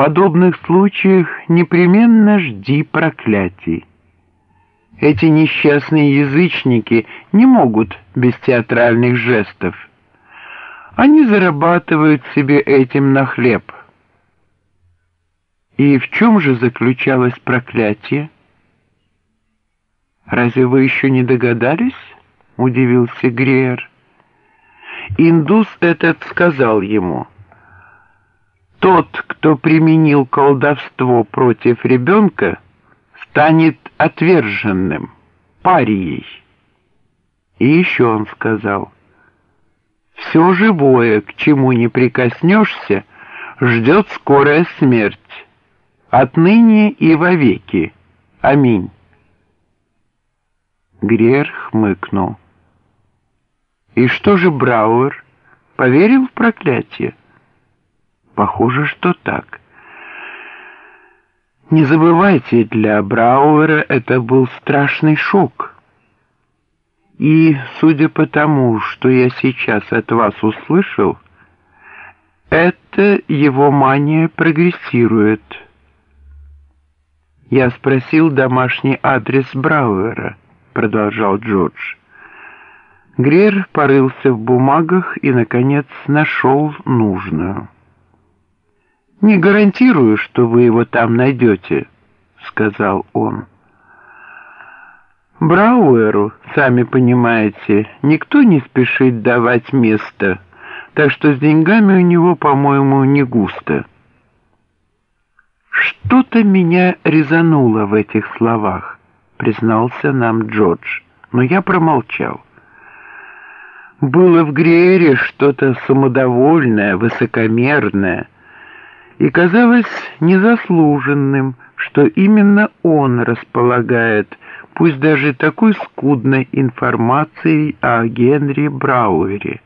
подобных случаях непременно жди проклятий. Эти несчастные язычники не могут без театральных жестов. Они зарабатывают себе этим на хлеб. И в чем же заключалось проклятие? «Разве вы еще не догадались?» — удивился Греер. Индус этот сказал ему, «Тот, кто применил колдовство против ребенка, станет отверженным, парией». И еще он сказал, «Все живое, к чему не прикоснешься, ждет скорая смерть, отныне и вовеки. Аминь». Грер хмыкнул. И что же Брауэр? Поверил в проклятие? Похоже, что так. Не забывайте, для Брауэра это был страшный шок. И, судя по тому, что я сейчас от вас услышал, это его мания прогрессирует. Я спросил домашний адрес Брауэра, продолжал Джордж. Грер порылся в бумагах и, наконец, нашел нужную. «Не гарантирую, что вы его там найдете», — сказал он. Брауэру, сами понимаете, никто не спешит давать место, так что с деньгами у него, по-моему, не густо. Что-то меня резануло в этих словах, признался нам Джордж, но я промолчал. Было в Греере что-то самодовольное, высокомерное, и казалось незаслуженным, что именно он располагает, пусть даже такой скудной информацией о Генри Брауэре.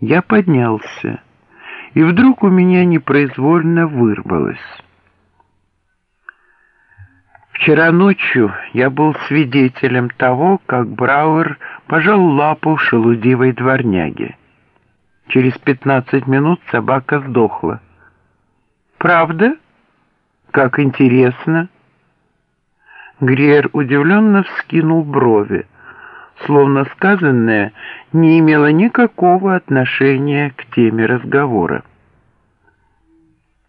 Я поднялся, и вдруг у меня непроизвольно вырвалось. Вчера ночью я был свидетелем того, как Брауэр пожал лапу шелудивой дворняги. Через пятнадцать минут собака сдохла. «Правда? Как интересно!» Гриер удивленно вскинул брови, словно сказанное не имело никакого отношения к теме разговора.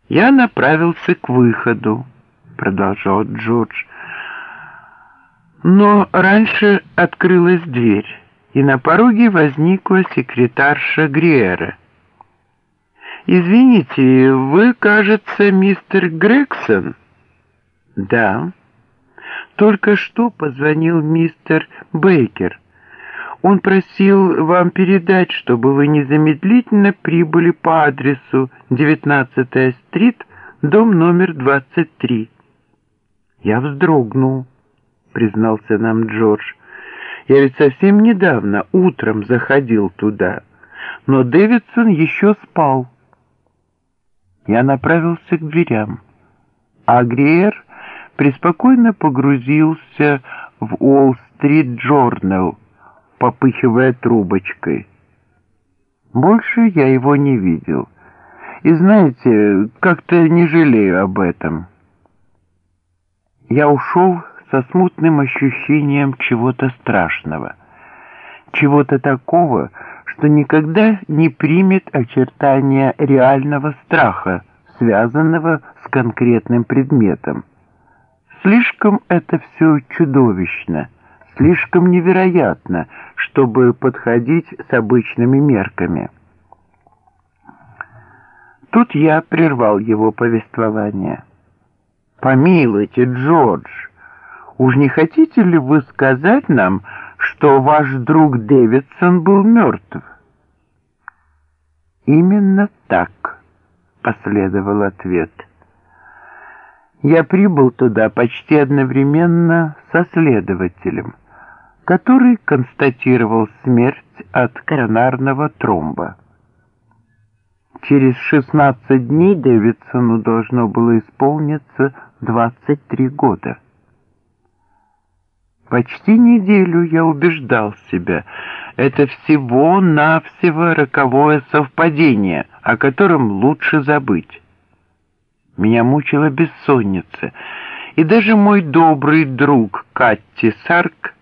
Я направился к выходу продолжал Джордж. Но раньше открылась дверь, и на пороге возникла секретарша Гриера. «Извините, вы, кажется, мистер Грегсон?» «Да». «Только что позвонил мистер Бейкер. Он просил вам передать, чтобы вы незамедлительно прибыли по адресу 19-я стрит, дом номер 23». «Я вздрогнул», — признался нам Джордж. «Я ведь совсем недавно, утром, заходил туда, но Дэвидсон еще спал». Я направился к дверям, а Гриер преспокойно погрузился в Уолл-стрит Джорнал, попыхивая трубочкой. Больше я его не видел. И знаете, как-то не жалею об этом» я ушел со смутным ощущением чего-то страшного, чего-то такого, что никогда не примет очертания реального страха, связанного с конкретным предметом. Слишком это все чудовищно, слишком невероятно, чтобы подходить с обычными мерками. Тут я прервал его повествование. «Помилуйте, Джордж, уж не хотите ли вы сказать нам, что ваш друг Дэвидсон был мертв?» «Именно так», — последовал ответ. «Я прибыл туда почти одновременно со следователем, который констатировал смерть от коронарного тромба. Через 16 дней Дэвидсону должно было исполниться 23 года. Почти неделю я убеждал себя, это всего-навсего роковое совпадение, о котором лучше забыть. Меня мучила бессонница, и даже мой добрый друг Катти Сарк